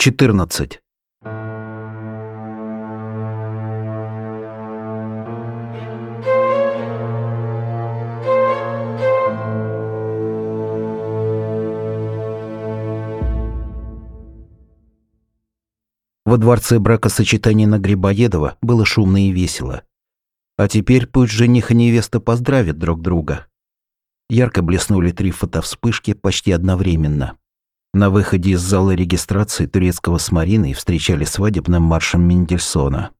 14. Во дворце бракосочетания на Грибоедова было шумно и весело. А теперь пусть жених и невеста поздравят друг друга. Ярко блеснули три фотовспышки почти одновременно. На выходе из зала регистрации турецкого с Мариной встречали свадебным маршем Мендельсона.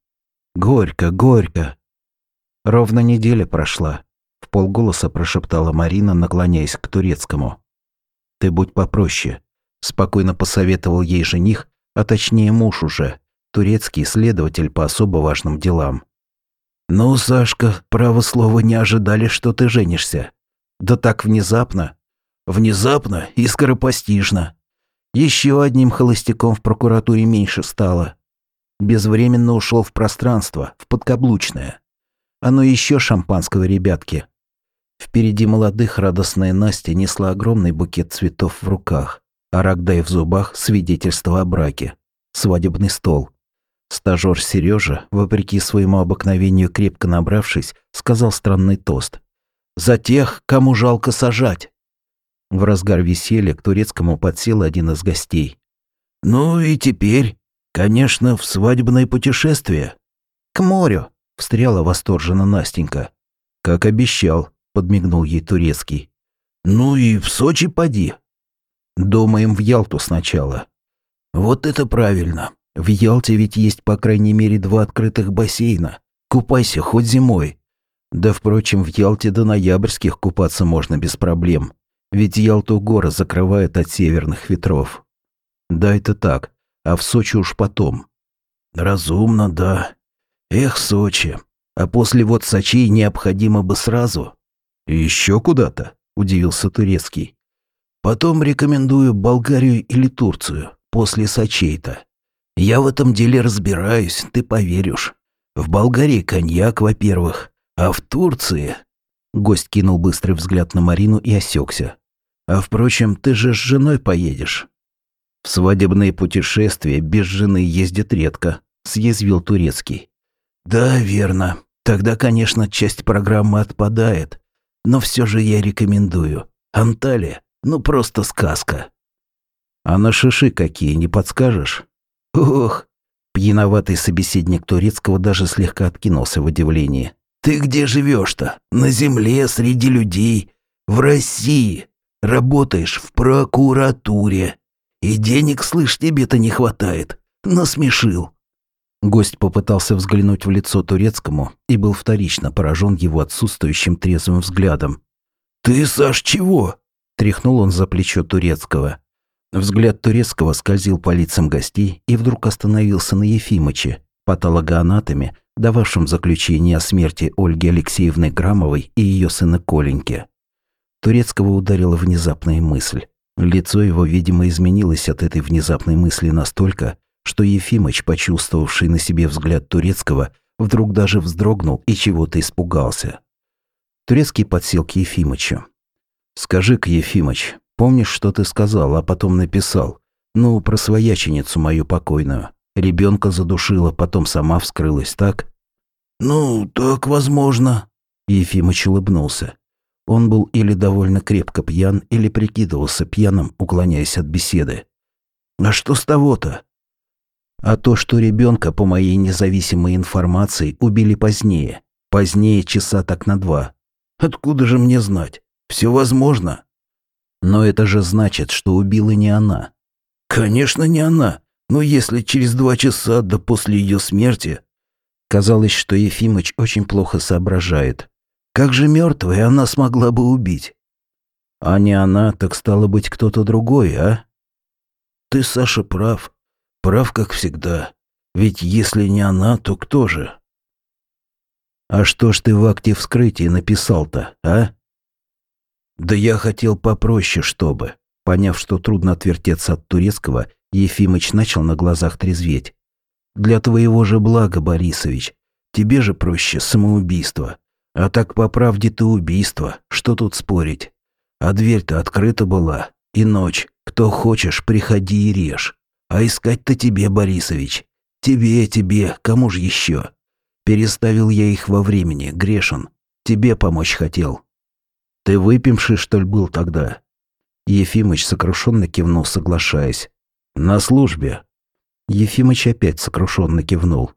«Горько, горько!» Ровно неделя прошла. В полголоса прошептала Марина, наклоняясь к турецкому. «Ты будь попроще», – спокойно посоветовал ей жених, а точнее муж уже, турецкий следователь по особо важным делам. «Ну, Сашка, право слова не ожидали, что ты женишься. Да так внезапно. Внезапно и скоропостижно. Еще одним холостяком в прокуратуре меньше стало. Безвременно ушел в пространство, в подкаблучное. Оно еще шампанского, ребятки. Впереди молодых радостная Настя несла огромный букет цветов в руках, а Рогдай в зубах свидетельство о браке. Свадебный стол. Стажёр Сережа, вопреки своему обыкновению крепко набравшись, сказал странный тост. «За тех, кому жалко сажать!» В разгар веселья к турецкому подсел один из гостей. «Ну и теперь, конечно, в свадебное путешествие». «К морю», — встряла восторженно Настенька. «Как обещал», — подмигнул ей турецкий. «Ну и в Сочи поди». «Думаем в Ялту сначала». «Вот это правильно. В Ялте ведь есть по крайней мере два открытых бассейна. Купайся хоть зимой. Да, впрочем, в Ялте до ноябрьских купаться можно без проблем. Ведь Ялту горы закрывают от северных ветров. Да, это так. А в Сочи уж потом. Разумно, да. Эх, Сочи. А после вот Сочи необходимо бы сразу. Еще куда-то, удивился Турецкий. Потом рекомендую Болгарию или Турцию, после Сочей-то. Я в этом деле разбираюсь, ты поверишь. В Болгарии коньяк, во-первых, а в Турции... Гость кинул быстрый взгляд на Марину и осекся. А впрочем, ты же с женой поедешь. В свадебные путешествия без жены ездит редко, съязвил турецкий. Да, верно. Тогда, конечно, часть программы отпадает. Но все же я рекомендую. Анталия, ну просто сказка. А на шиши какие, не подскажешь? Ох, пьяноватый собеседник турецкого даже слегка откинулся в удивлении. Ты где живешь-то? На земле, среди людей, в России. Работаешь в прокуратуре. И денег, слышь, тебе-то не хватает. Насмешил». Гость попытался взглянуть в лицо турецкому и был вторично поражен его отсутствующим трезвым взглядом. «Ты, Саш, чего?» – тряхнул он за плечо турецкого. Взгляд турецкого скользил по лицам гостей и вдруг остановился на Ефимыче, патологоанатоме, дававшем заключение о смерти Ольги Алексеевны Грамовой и ее сына Коленьки. Турецкого ударила внезапная мысль. Лицо его, видимо, изменилось от этой внезапной мысли настолько, что Ефимыч, почувствовавший на себе взгляд Турецкого, вдруг даже вздрогнул и чего-то испугался. Турецкий подсел к Ефимычу. «Скажи-ка, Ефимыч, помнишь, что ты сказал, а потом написал? Ну, про свояченицу мою покойную. Ребенка задушила, потом сама вскрылась, так?» «Ну, так возможно», — Ефимыч улыбнулся. Он был или довольно крепко пьян, или прикидывался пьяным, уклоняясь от беседы. «А что с того-то?» «А то, что ребенка, по моей независимой информации, убили позднее. Позднее часа так на два. Откуда же мне знать? Все возможно». «Но это же значит, что убила не она». «Конечно, не она. Но если через два часа, да после ее смерти...» Казалось, что Ефимыч очень плохо соображает. Как же мертвая она смогла бы убить? А не она, так стало быть кто-то другой, а? Ты, Саша, прав. Прав, как всегда. Ведь если не она, то кто же? А что ж ты в акте вскрытия написал-то, а? Да я хотел попроще, чтобы. Поняв, что трудно отвертеться от турецкого, Ефимыч начал на глазах трезветь. Для твоего же блага, Борисович. Тебе же проще самоубийство. А так по правде ты убийство, что тут спорить? А дверь-то открыта была. И ночь. Кто хочешь, приходи и режь. А искать-то тебе, Борисович. Тебе, тебе, кому же еще? Переставил я их во времени, грешен. Тебе помочь хотел. Ты выпивший, что ли, был тогда? Ефимыч сокрушенно кивнул, соглашаясь. На службе. Ефимыч опять сокрушенно кивнул.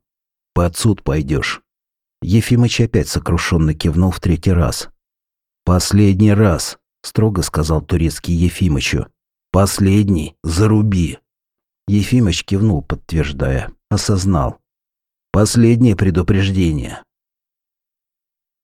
Под суд пойдешь. Ефимыч опять сокрушенно кивнул в третий раз. «Последний раз», — строго сказал турецкий Ефимычу. «Последний, заруби». Ефимыч кивнул, подтверждая. Осознал. «Последнее предупреждение.